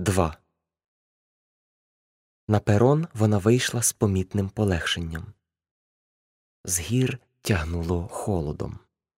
2 На перон вона вийшла з помітним полегшенням. З гір тягнуло холодом.